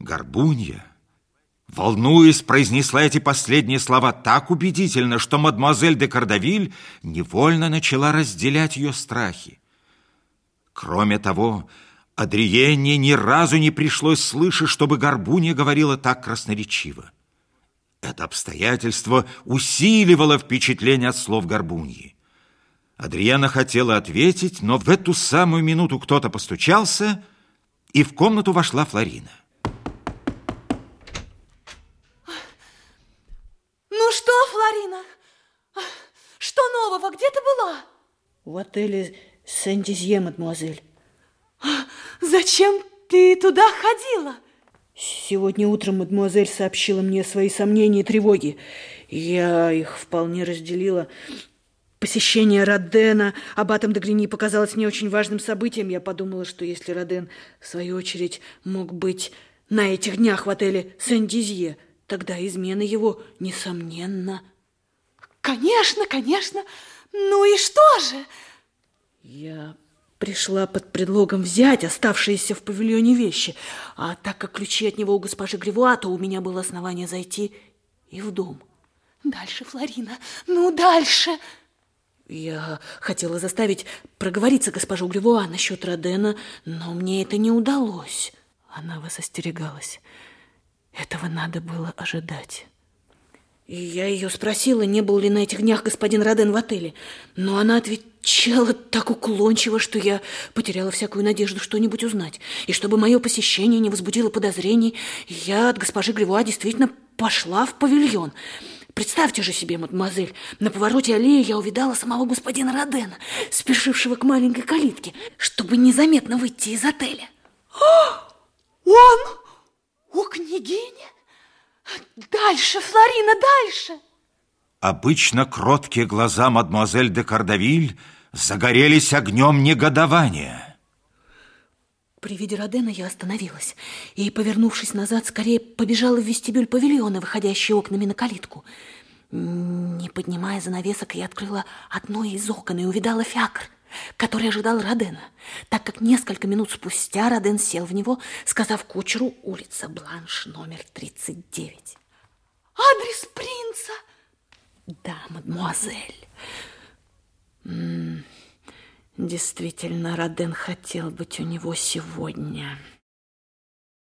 Горбунья, волнуясь, произнесла эти последние слова так убедительно, что мадемуазель де Кардавиль невольно начала разделять ее страхи. Кроме того, Адриене ни разу не пришлось слышать, чтобы Горбунья говорила так красноречиво. Это обстоятельство усиливало впечатление от слов Горбуньи. Адриана хотела ответить, но в эту самую минуту кто-то постучался, и в комнату вошла Флорина. Ну что, Флорина? Что нового? Где ты была? В отеле Сен-Дизье, мадемуазель. Зачем ты туда ходила? Сегодня утром мадемуазель сообщила мне свои сомнения и тревоги. Я их вполне разделила. Посещение Родена аббатом де Грини показалось мне очень важным событием. Я подумала, что если Роден, в свою очередь, мог быть на этих днях в отеле Сен-Дизье, тогда измена его, несомненно. Конечно, конечно. Ну и что же? Я пришла под предлогом взять оставшиеся в павильоне вещи, а так как ключи от него у госпожи Гривуа, то у меня было основание зайти и в дом. Дальше, Флорина, ну дальше. Я хотела заставить проговориться госпожу Гривуа насчет Родена, но мне это не удалось. Она вас остерегалась. Этого надо было ожидать. Я ее спросила, не был ли на этих днях господин Роден в отеле. Но она отвечала так уклончиво, что я потеряла всякую надежду что-нибудь узнать. И чтобы мое посещение не возбудило подозрений, я от госпожи Гривуа действительно пошла в павильон. Представьте же себе, мадемуазель, на повороте аллеи я увидала самого господина Родена, спешившего к маленькой калитке, чтобы незаметно выйти из отеля. Дальше, Флорина, дальше! Обычно кроткие глаза мадемуазель де Кардавиль загорелись огнем негодования. При виде Родена я остановилась и, повернувшись назад, скорее побежала в вестибюль павильона, выходящий окнами на калитку. Не поднимая занавесок, я открыла одно из окон и увидала фиакр – который ожидал Родена, так как несколько минут спустя Роден сел в него, сказав кучеру улица Бланш, номер 39. Адрес принца? Да, мадемуазель. М -м, действительно, Роден хотел быть у него сегодня.